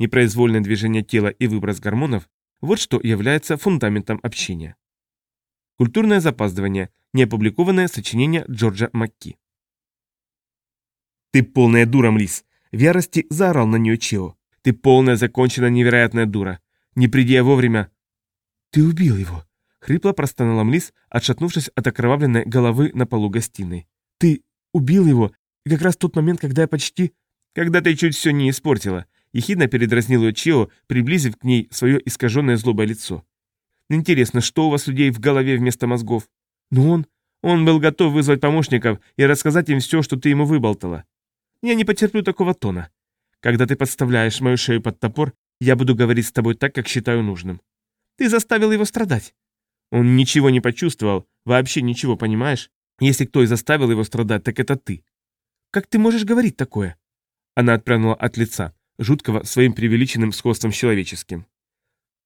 непроизвольное движение тела и выброс гормонов – вот что является фундаментом общения. Культурное запаздывание. Неопубликованное сочинение Джорджа Макки. «Ты полная дура, Млис!» В ярости заорал на нее Чео. «Ты полная, законченная, невероятная дура! Не приди я вовремя!» «Ты убил его!» Хрипло простонала Млис, отшатнувшись от окровавленной головы на полу гостиной. «Ты убил его, и как раз тот момент, когда я почти...» «Когда ты чуть все не испортила!» Ехидно передразнил ее Чио, приблизив к ней свое искаженное злобое лицо. «Интересно, что у вас людей в голове вместо мозгов?» «Ну он...» «Он был готов вызвать помощников и рассказать им все, что ты ему выболтала. Я не потерплю такого тона. Когда ты подставляешь мою шею под топор, я буду говорить с тобой так, как считаю нужным. Ты заставил его страдать. Он ничего не почувствовал, вообще ничего, понимаешь? Если кто и заставил его страдать, так это ты. Как ты можешь говорить такое? Она отпрянула от лица, жуткого своим преувеличенным сходством с человеческим.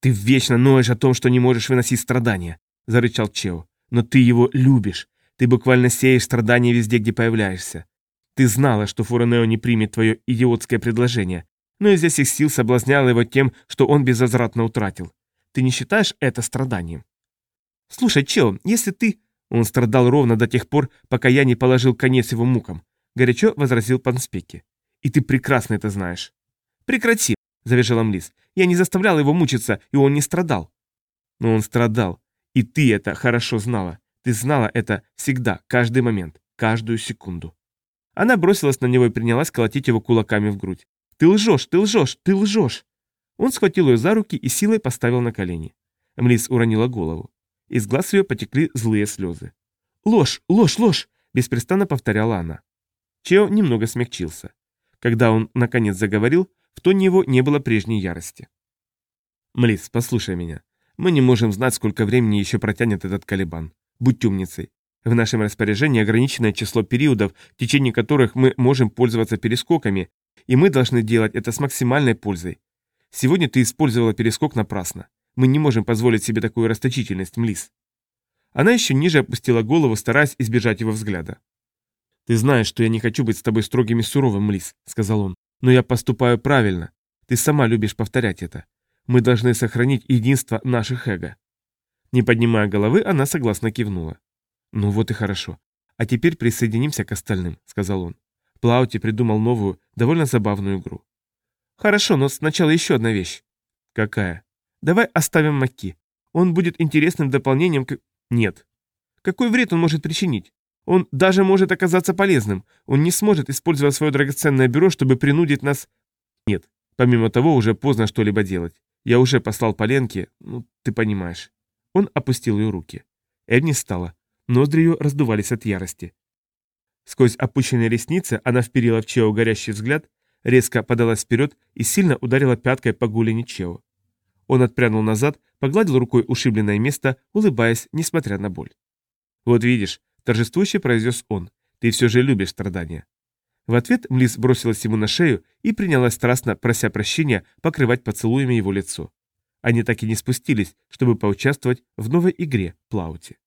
«Ты вечно ноешь о том, что не можешь выносить страдания», — зарычал Чео. «Но ты его любишь. Ты буквально сеешь страдания везде, где появляешься. Ты знала, что Фуранео не примет твое идиотское предложение, но изо всех сил соблазняла его тем, что он безвозвратно утратил. Ты не считаешь это страданием? Слушай, Чел, если ты... Он страдал ровно до тех пор, пока я не положил конец его мукам, горячо возразил Панспеки. И ты прекрасно это знаешь. Прекрати, завержал Амлис. Я не заставлял его мучиться, и он не страдал. Но он страдал, и ты это хорошо знала. Ты знала это всегда, каждый момент, каждую секунду. Она бросилась на него и принялась колотить его кулаками в грудь. «Ты лжешь, ты лжешь, ты лжешь!» Он схватил ее за руки и силой поставил на колени. Млис уронила голову. Из глаз ее потекли злые слезы. «Ложь, ложь, ложь!» – беспрестанно повторяла она. Чео немного смягчился. Когда он, наконец, заговорил, в тоне его не было прежней ярости. «Млис, послушай меня. Мы не можем знать, сколько времени еще протянет этот колебан. Будь умницей. В нашем распоряжении ограниченное число периодов, в течение которых мы можем пользоваться перескоками, и мы должны делать это с максимальной пользой. Сегодня ты использовала перескок напрасно. Мы не можем позволить себе такую расточительность, Млис. Она еще ниже опустила голову, стараясь избежать его взгляда. «Ты знаешь, что я не хочу быть с тобой строгим и суровым, Млис», — сказал он. «Но я поступаю правильно. Ты сама любишь повторять это. Мы должны сохранить единство наших эго». Не поднимая головы, она согласно кивнула. «Ну вот и хорошо. А теперь присоединимся к остальным», — сказал он. Плаути придумал новую, довольно забавную игру. «Хорошо, но сначала еще одна вещь». «Какая?» «Давай оставим Маки. Он будет интересным дополнением к...» «Нет». «Какой вред он может причинить? Он даже может оказаться полезным. Он не сможет использовать свое драгоценное бюро, чтобы принудить нас...» «Нет. Помимо того, уже поздно что-либо делать. Я уже послал Поленке, ну, ты понимаешь». Он опустил ее руки. Эдни стала. Ноздри ее раздувались от ярости. Сквозь опущенные ресницы она вперила в Чео горящий взгляд, резко подалась вперед и сильно ударила пяткой по голени Чео. Он отпрянул назад, погладил рукой ушибленное место, улыбаясь, несмотря на боль. «Вот видишь», — торжествующе произнес он, — «ты все же любишь страдания». В ответ Млис бросилась ему на шею и принялась страстно, прося прощения, покрывать поцелуями его лицо. Они так и не спустились, чтобы поучаствовать в новой игре Плаути.